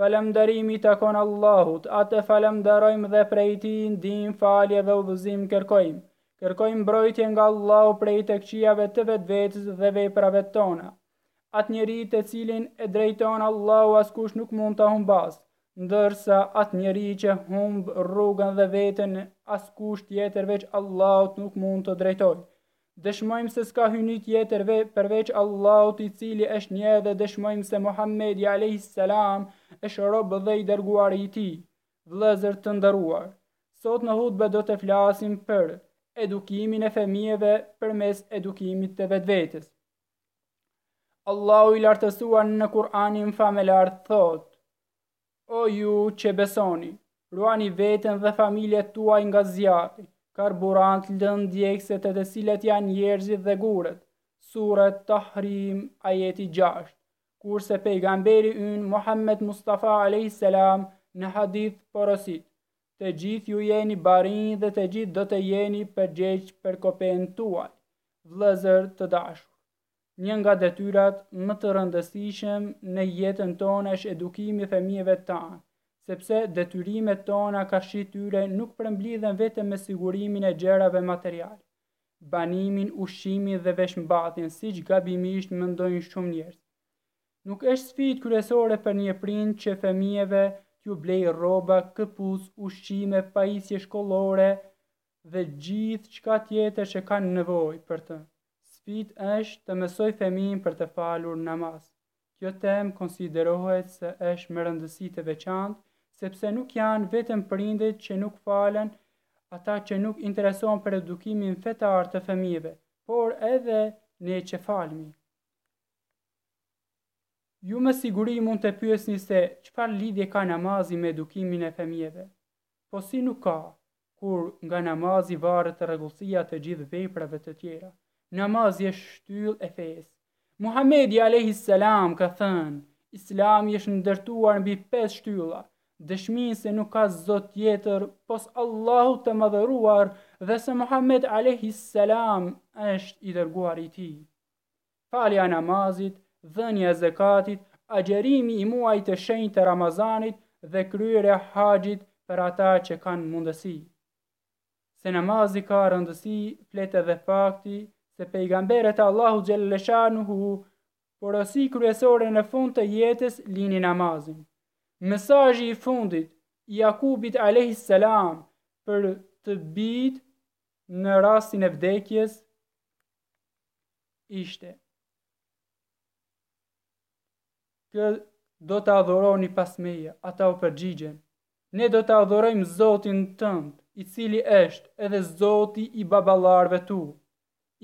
Falënderimi i takon Allahut, Atë e falënderojmë dhe prej Tij ndihmë, falje dhe udhëzim kërkojmë. Kërkojmë mbrojtje nga Allahu prej të këqijave të vetvetes dhe veprave tona. Atë njeri të cilin e drejton Allahu askush nuk mund ta humbasë, ndërsa atë njeri që humb rrugën dhe veten askush tjetër veç Allahut nuk mund ta drejtojë. Dëshmojmë se s'ka hyjni tjetër ve përveç Allahut i cili është një dhe dëshmojmë se Muhammedi alejhi selam është rob dhe i dërguari i tij. Vëllezër të nderuar, sot në hutbe do të flasim për edukimin e fëmijëve përmes edukimit të vetvetes. Allahu i lartësuar në Kur'anin famelart thotë: O ju që besoni, ruani veten dhe familjet tuaj nga zjarri, karburant lëndë djegëse e të cilit janë njerëzit dhe gurët, Suretu Tahrim, ajeti gjashtë, Kurse Pejgamberi ynë Muhammed Mustafa alejhi selam në hadith porosit, Të gjithë ju jeni barinj dhe të gjithë do të jeni përgjegjë për kopenë tuaj. Vëllezër të dashur, Një nga detyrat më të rëndësishme në jetën tonë është edukimi i fëmijëve tanë, sepse detyrimet tona karshi tyre nuk përmblidhen vetëm me sigurimin e gjërave materiale, banimin, ushqimin dhe veshmbathjen siç gabimisht mendojnë shumë njerëz. Nuk është sfidë kryesore për një prind që fëmijëve t'ju blejë rroba, këpucë, ushqime, pajisje shkollore, dhe gjithçka tjetër që kanë nevojë për të. Sfidë është të mësojë fëmijën për të falur namaz. Kjo temë konsiderohet se është me rëndësi të veçantë sepse nuk janë vetëm prindët që nuk falen ata që nuk interesohen për edukimin fetar të fëmijëve, por edhe ne që falemi. Ju me siguri mund të pyesni se çfarë lidhje ka namazi me edukimin e fëmijëve? Po si nuk ka, kur nga namazi varet rregullsia e të gjithë veprave të tjera. Namazi është shtyllë e fesë. Muhamedi alejhi selam ka thënë, Islami është ndërtuar mbi pesë shtylla, dëshminë se nuk ka zot tjetër pos Allahut të Madhëruar dhe se Muhamed alejhi selam është i dërguari i Tij. falja e namazit, dhënia e zekatit, agjërimi i muajit të shenjtë të Ramazanit dhe kryerja e haxhit për ata që kanë mundësi. Se namazi ka rëndësi flet edhe fakti se pejgamberet e Allahut xhelleshanuhu porosi kryesore në fund të jetës linin namazin. Mesazhi i fundit i Jakubit alejhis selam për të bijtë në rastin e vdekjes, ishte, Kë do të adhuroni pas meje? Ata u përgjigjen, Ne do të adhurojmë Zotin tënd, i cili është edhe Zoti i baballarëve tu,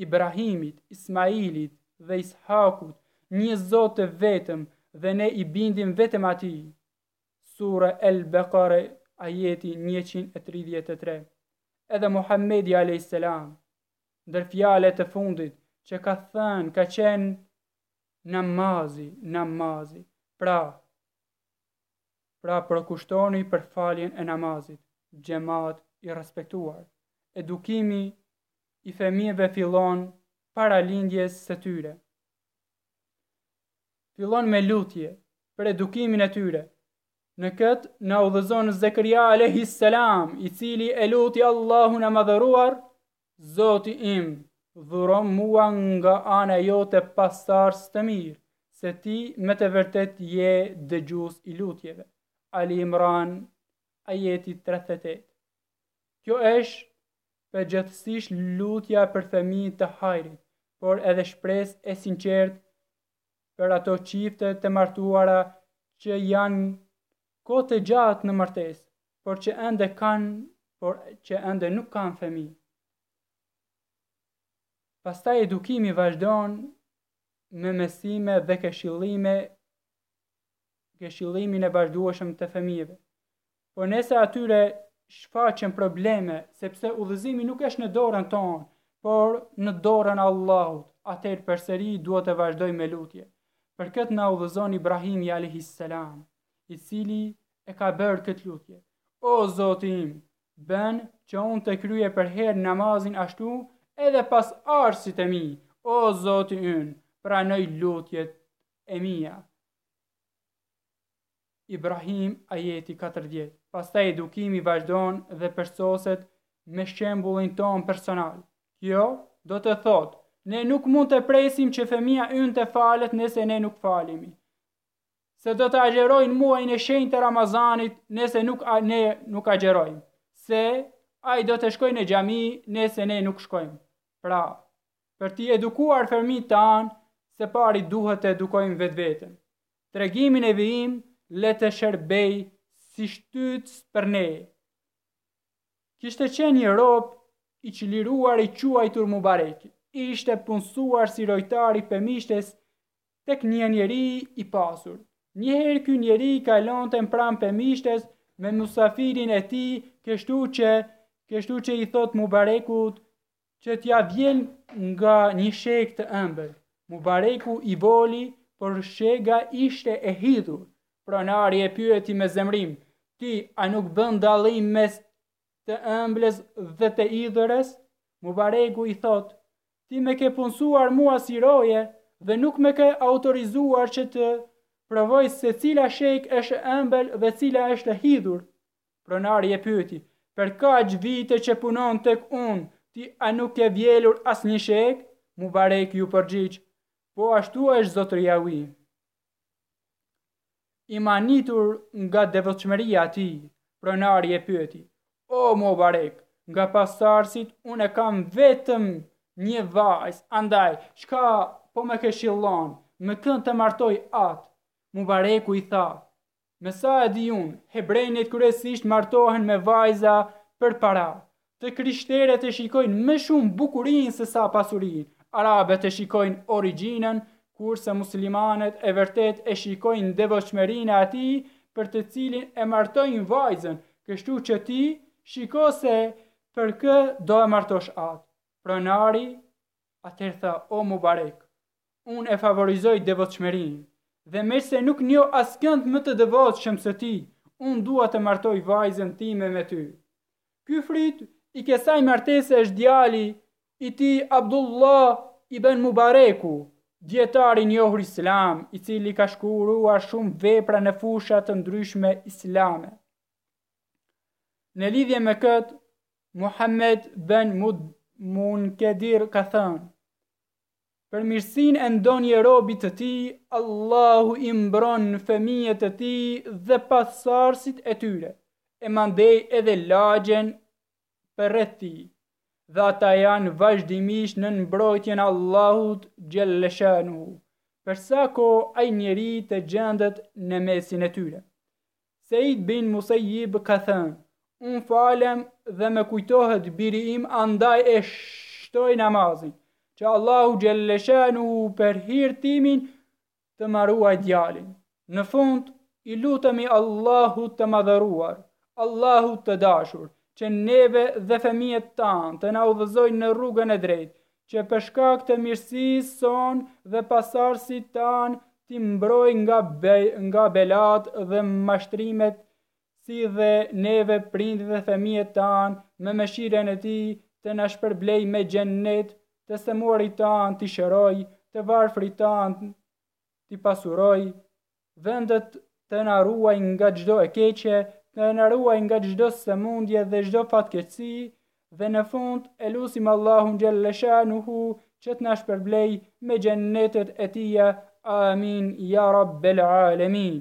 Ibrahimit, Ismailit dhe Ishakut, një Zot të vetëm dhe ne i bindemi vetëm Atij. Sura El-Bekare, ajeti 133. Edhe Muhamedi alayhis salam ndër fjalët e fundit që ka thënë ka qenë namazi, namazi. Pra, pra përkushtohuni për faljen e namazit, xhemat i respektuar. Edukimi i fëmijëve fillon para lindjes së tyre. Fillon me lutje për edukimin e tyre. Në këtë na udhëzon Zekeria alayhis salam, i cili e luti Allahun e madhëruar Zoti im, dhuroma mua nga ana jote pasardhës të mirë, se ti me të vërtetë je dëgjues i lutjeve. Ali Imran, ajeti tridhjetë e tetë. Kjo është përgjithësisht lutja për fëmijë të hajrit, por edhe shpresë e sinqertë për ato çifte të martuara që janë kohë të gjatë në martesë, por që ende kanë por që ende nuk kanë fëmijë. Pastaj edukimi vazhdon me mësime dhe këshillime këshillimin e vazhdueshëm të fëmijëve. Por nëse atyre shfaqen probleme, sepse udhëzimi nuk është në dorën tonë, por në dorën e Allahut, atëherë përsëri duhet të vazhdojmë me lutje. Për këtë na udhëzon Ibrahimi alayhis salam, i cili e ka bërë këtë lutje, O Zoti im, bëj që unë të kryej përherë namazin ashtu edhe pasardhësit e mi, O Zoti ynë, pranoji lutjet e mia. Ibrahim ajeti 40. Pastaj edukimi vazhdon dhe përsoset me shembullin tonë personal. Kjo do të thotë, ne nuk mund të presim që fëmija ynë të falet nëse ne nuk falemi. se do të agjërojë muajin e shenjtë të Ramazanit nëse nuk a, ne nuk agjërojmë, se ai do të shkojë në xhami nëse ne nuk shkojmë. Pra, për t'i edukuar fëmijët tanë, së pari duhet të edukojmë vetveten. Tregimi në vijim le të shërbejë si shtytës për ne. Kishte qenë një rob i çliruar i quajtur Mubareki. Ishte punësuar si rojtar i pemishtes tek një njeri i pasur. Njëherë ky njeri kalonte pranë pemishtes me musafirin e tij, kështu që kështu që i thotë Mubarekut që t'ia vjelë nga një shegë të ëmbël. Mubareku i voli, por shega ishte e hidhur. Pronari e pyeti me zemërim, ti a nuk bën dallim mes të ëmblës dhe të idhurës, Mubareku i thotë, ti më ke punësuar mua si roje dhe nuk më ke autorizuar që të provoj se cila shegë është e ëmbël dhe cila është e hidhur. Pronari e pyeti, për kaq vite që punon tek unë, ti a nuk ke vjelur asnjë shegë? Mubareku iu përgjigj, po ashtu është zotëria im. I mahnitur nga devotshmëria e tij, pronari e pyeti, O Mubarek, nga pasardhësit unë e kam vetëm një vajzë, andaj, çka po më këshillon, me kë të martoj atë? Mubareku i tha, Me sa e di unë, hebrenjët kryesisht martohen me vajza për para. Të krishterët e shikojnë më shumë bukurinë sesa pasurinë, arabët e shikojnë origjinën, kurse muslimanët e vërtetë e shikojnë devotshmërinë e atij për të cilin e martojnë vajzën, kështu që ti shiko se për kë do e martosh atë. Pronari Atëherë tha, O Mubarek! Unë e favorizoj devotshmërinë, dhe meqëse nuk njoh askënd më të devotshëm se ti, unë dua të martoj vajzën time me ty. Ky fryt i kësaj martese është djali i tij Abdullah ibn Mubareku, dijetar i njohur islam, i cili ka shkruar shumë vepra në fusha të ndryshme islame. Në lidhje me këtë, Muhammed ben Munkedir ka thënë, Për mirësinë e ndonjë robit të Tij, Allahu i mbron fëmijët e tij dhe pasardhësit e tyre, e mandej edhe lagjen përreth tij, dhe ata janë vazhdimisht nën mbrojtjen e Allahut xhelle shanuhu, për sa kohë ai njeri të gjendet në mesin e tyre. Seid bin Musejjib ka thënë, Unë falem dhe më kujtohet biri im andaj e shtoj namazin, që Allahu xhelle shanuhu për hir timin të ma ruajë djalin. Në fund, i lutemi Allahut të Madhëruar, Allahut të Dashur, që neve dhe fëmijët tanë të na udhëzojë në rrugën e drejtë, që për shkak të mirësisë sonë dhe pasardhësit tanë t'i mbrojë nga be nga belatë dhe mashtrimet si dhe neve prindit dhe fëmijët tanë me mëshirën e tij të na shpërblejë me xhennet të sëmurit tanë t'i shërojë të varfrit tanë t'i pasurojë vendet të na ruajë nga çdo e keqe të na ruajë nga çdo sëmundje dhe çdo fatkeqësi dhe në fund e lusim Allahun xhelleshanuhu që të na shpërblejë me xhennetet e tija amin ja rabbel alemin